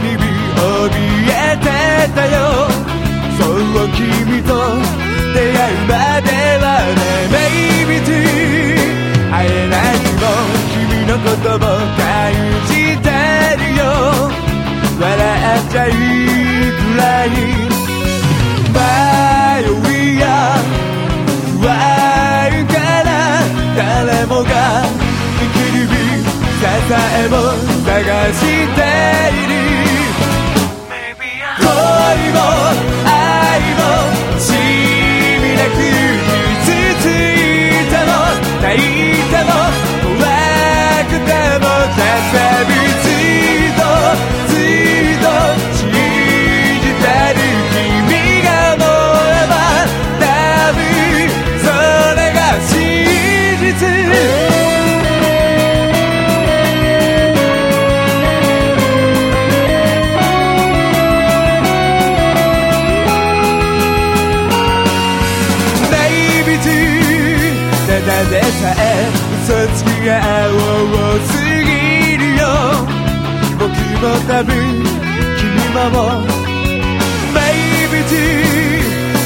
に怯えてたよ。そう君と出会うまではね Maybe 会えない日も君の言葉をえを探しているたでさえ嘘つきが青すぎるよ。僕も多分君もも Baby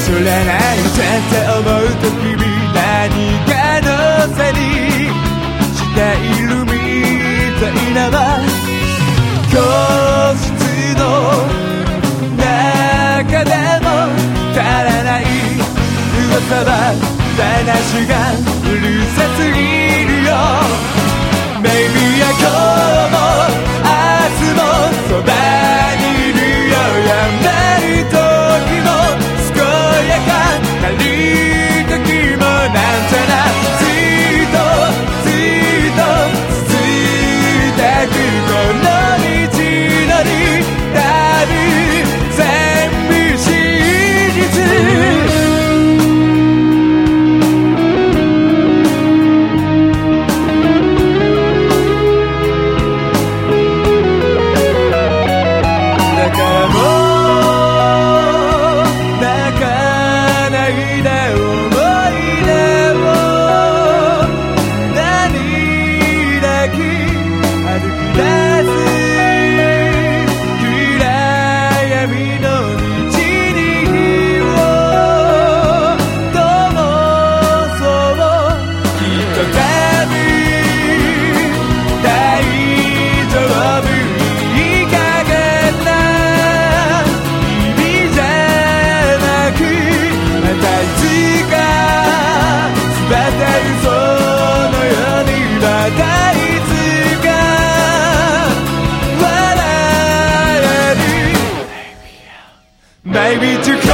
それなりちゃって思うと Maybe I baby, to come.